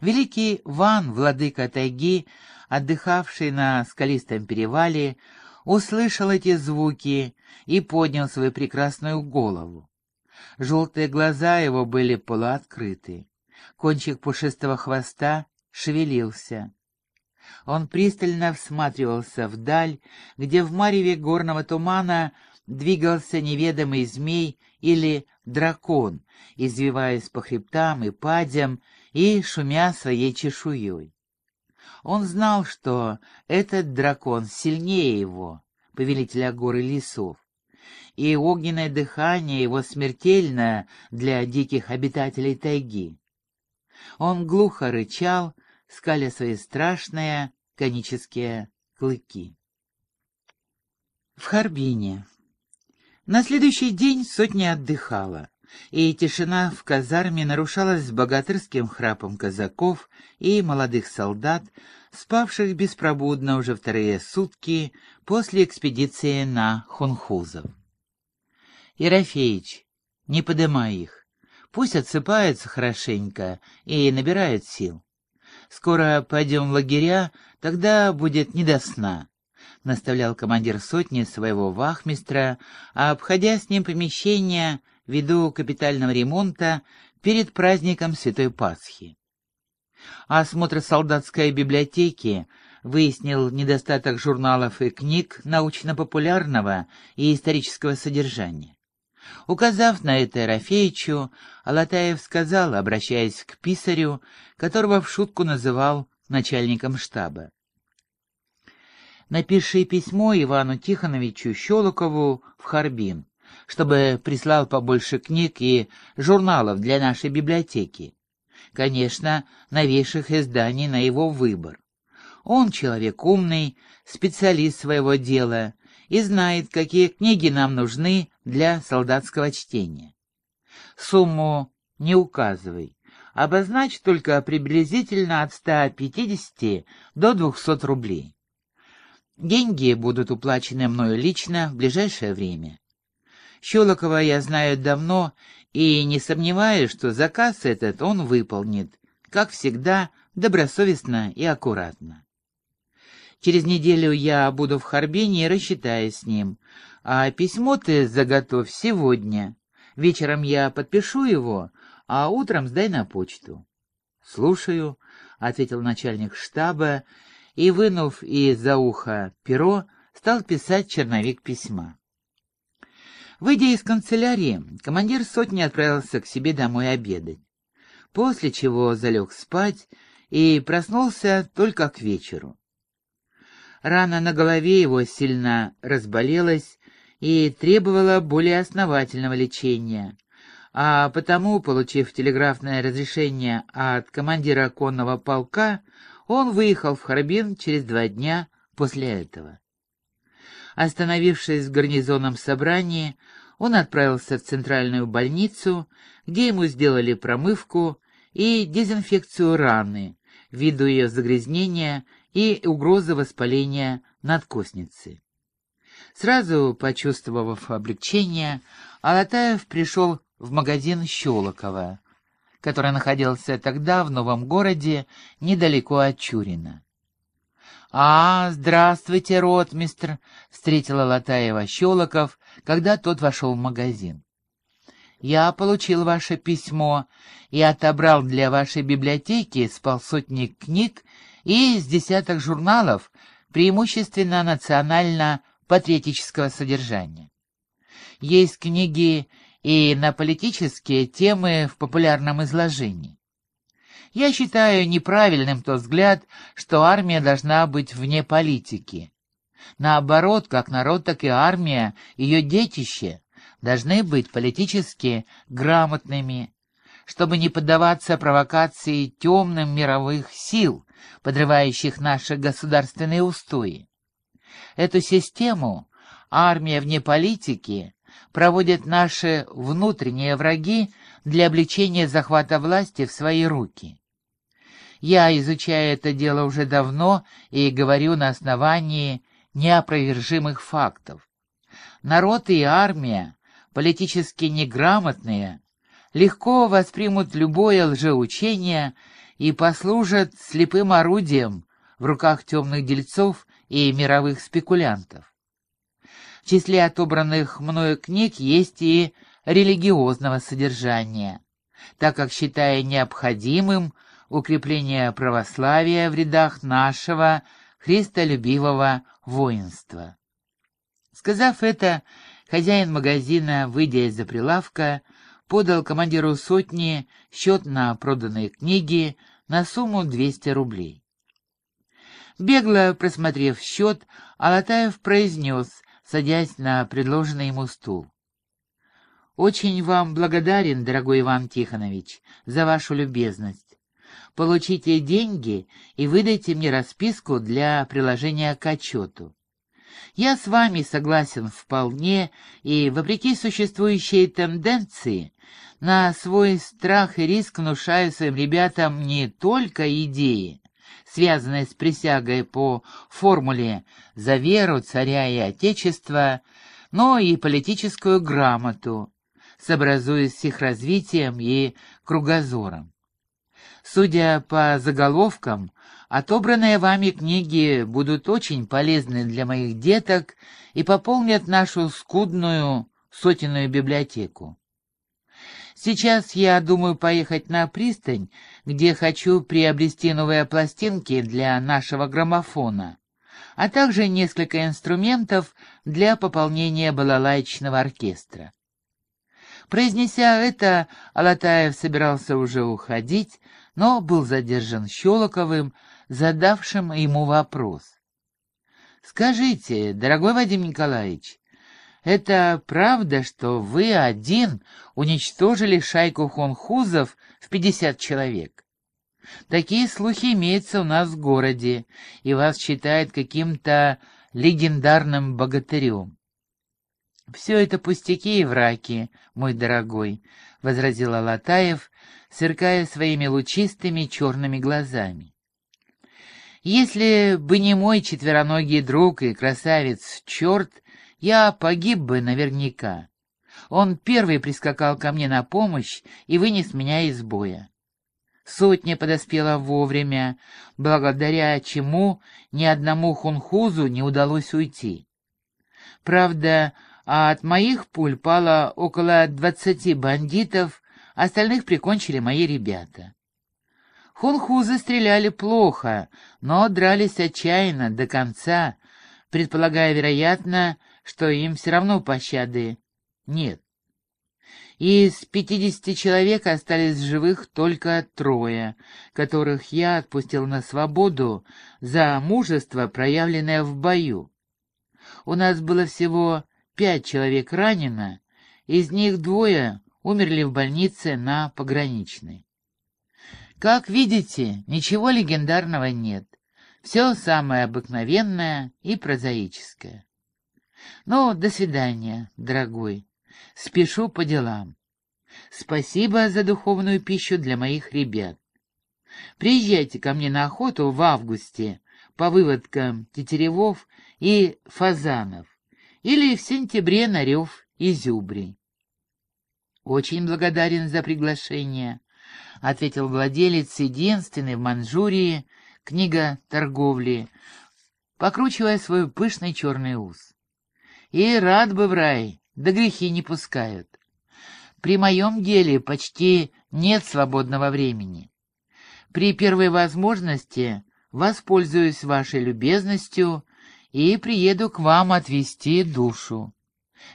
Великий Ван, владыка тайги, отдыхавший на скалистом перевале, услышал эти звуки и поднял свою прекрасную голову. Желтые глаза его были полуоткрыты. Кончик пушистого хвоста шевелился. Он пристально всматривался вдаль, где в мареве горного тумана двигался неведомый змей или дракон, извиваясь по хребтам и падям и шумя своей чешуей. Он знал, что этот дракон сильнее его, повелителя гор и лесов, и огненное дыхание его смертельно для диких обитателей тайги. Он глухо рычал, скаля свои страшные конические клыки. В Харбине. На следующий день сотня отдыхала, и тишина в казарме нарушалась богатырским храпом казаков и молодых солдат, спавших беспробудно уже вторые сутки после экспедиции на Хунхузов. «Ерофеич, не подымай их. Пусть отсыпаются хорошенько и набирают сил. Скоро пойдем в лагеря, тогда будет не до сна», — наставлял командир сотни своего вахмистра, а, обходя с ним помещение ввиду капитального ремонта перед праздником Святой Пасхи. Осмотр солдатской библиотеки выяснил недостаток журналов и книг научно-популярного и исторического содержания. Указав на это Рафеичу, Алатаев сказал, обращаясь к писарю, которого в шутку называл начальником штаба. «Напиши письмо Ивану Тихоновичу Щелокову в Харбин, чтобы прислал побольше книг и журналов для нашей библиотеки. Конечно, новейших изданий на его выбор. Он человек умный, специалист своего дела и знает, какие книги нам нужны для солдатского чтения. Сумму не указывай, обозначь только приблизительно от 150 до 200 рублей. Деньги будут уплачены мною лично в ближайшее время. Щелокова я знаю давно и не сомневаюсь, что заказ этот он выполнит, как всегда, добросовестно и аккуратно. Через неделю я буду в Харбине и рассчитаюсь с ним. А письмо ты заготовь сегодня. Вечером я подпишу его, а утром сдай на почту. — Слушаю, — ответил начальник штаба и, вынув из-за уха перо, стал писать черновик письма. Выйдя из канцелярии, командир сотни отправился к себе домой обедать, после чего залег спать и проснулся только к вечеру. Рана на голове его сильно разболелась и требовала более основательного лечения, а потому, получив телеграфное разрешение от командира конного полка, он выехал в Харбин через два дня после этого. Остановившись в гарнизонном собрании, он отправился в центральную больницу, где ему сделали промывку и дезинфекцию раны, ввиду ее загрязнения и угрозы воспаления надкосницы. Сразу почувствовав облегчение, Алатаев пришел в магазин Щелокова, который находился тогда в новом городе недалеко от Чурина. «А, здравствуйте, ротмистр!» — встретила Латаева Щелоков, когда тот вошел в магазин. «Я получил ваше письмо и отобрал для вашей библиотеки с полсотни книг и с десяток журналов, преимущественно национально-патриотического содержания. Есть книги и на политические темы в популярном изложении. Я считаю неправильным тот взгляд, что армия должна быть вне политики. Наоборот, как народ, так и армия, ее детище, должны быть политически грамотными, чтобы не поддаваться провокации темным мировых сил, подрывающих наши государственные устои. Эту систему армия вне политики проводят наши внутренние враги для обличения захвата власти в свои руки. Я изучаю это дело уже давно и говорю на основании неопровержимых фактов. Народ и армия, политически неграмотные, легко воспримут любое лжеучение и послужат слепым орудием в руках темных дельцов и мировых спекулянтов. В числе отобранных мною книг есть и религиозного содержания, так как считая необходимым укрепление православия в рядах нашего христолюбивого воинства. Сказав это, хозяин магазина, выйдя из-за прилавка, подал командиру сотни счет на проданные книги на сумму 200 рублей. Бегло просмотрев счет, Алатаев произнес, садясь на предложенный ему стул. «Очень вам благодарен, дорогой Иван Тихонович, за вашу любезность. Получите деньги и выдайте мне расписку для приложения к отчету. Я с вами согласен вполне, и, вопреки существующей тенденции, на свой страх и риск внушаю своим ребятам не только идеи, связанные с присягой по формуле «за веру царя и отечества», но и политическую грамоту, сообразуясь с их развитием и кругозором. Судя по заголовкам, отобранные вами книги будут очень полезны для моих деток и пополнят нашу скудную сотенную библиотеку. Сейчас я думаю поехать на пристань, где хочу приобрести новые пластинки для нашего граммофона, а также несколько инструментов для пополнения балалайчного оркестра. Произнеся это, Алатаев собирался уже уходить, но был задержан Щелоковым, задавшим ему вопрос. «Скажите, дорогой Вадим Николаевич, это правда, что вы один уничтожили шайку хунхузов в пятьдесят человек? Такие слухи имеются у нас в городе, и вас считают каким-то легендарным богатырем. «Все это пустяки и враки, мой дорогой», — возразил Алатаев, сверкая своими лучистыми черными глазами. «Если бы не мой четвероногий друг и красавец-черт, я погиб бы наверняка. Он первый прискакал ко мне на помощь и вынес меня из боя. Сотня подоспела вовремя, благодаря чему ни одному хунхузу не удалось уйти. Правда, от моих пуль пало около двадцати бандитов, остальных прикончили мои ребята. Хунхузы стреляли плохо, но дрались отчаянно до конца, предполагая, вероятно, что им все равно пощады нет. Из пятидесяти человек остались живых только трое, которых я отпустил на свободу за мужество, проявленное в бою. У нас было всего пять человек ранено, из них двое умерли в больнице на пограничной. Как видите, ничего легендарного нет. Все самое обыкновенное и прозаическое. Ну, до свидания, дорогой. Спешу по делам. Спасибо за духовную пищу для моих ребят. Приезжайте ко мне на охоту в августе по выводкам тетеревов и фазанов или в сентябре на рев и зюбри. «Очень благодарен за приглашение», — ответил владелец единственной в Манчжурии книга торговли, покручивая свой пышный черный ус. И рад бы в рай, да грехи не пускают. При моем деле почти нет свободного времени. При первой возможности воспользуюсь вашей любезностью и приеду к вам отвести душу.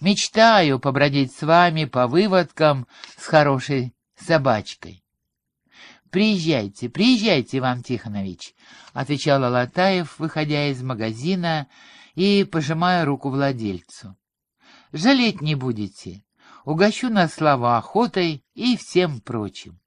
Мечтаю побродить с вами по выводкам с хорошей собачкой. «Приезжайте, приезжайте, Иван Тихонович», — отвечал Алатаев, выходя из магазина и пожимая руку владельцу. «Жалеть не будете. Угощу на слова охотой и всем прочим».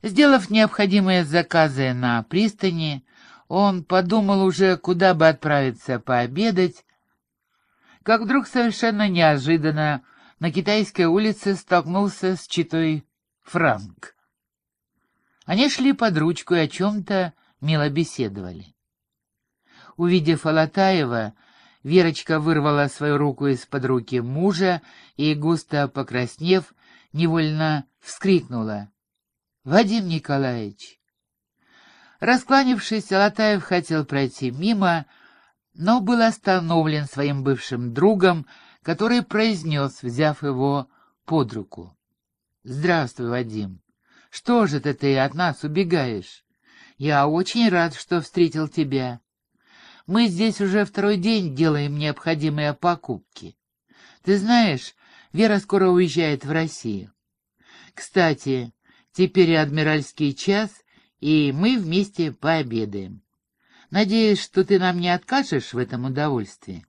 Сделав необходимые заказы на пристани, он подумал уже, куда бы отправиться пообедать, как вдруг совершенно неожиданно на китайской улице столкнулся с читой Франк. Они шли под ручку и о чем-то мило беседовали. Увидев Алатаева, Верочка вырвала свою руку из-под руки мужа и, густо покраснев, невольно вскрикнула. Вадим Николаевич. Раскланившись, Алатаев хотел пройти мимо, но был остановлен своим бывшим другом, который произнес, взяв его под руку. «Здравствуй, Вадим. Что же ты, ты от нас убегаешь? Я очень рад, что встретил тебя. Мы здесь уже второй день делаем необходимые покупки. Ты знаешь, Вера скоро уезжает в Россию. Кстати, теперь адмиральский час, и мы вместе пообедаем. Надеюсь, что ты нам не откажешь в этом удовольствии.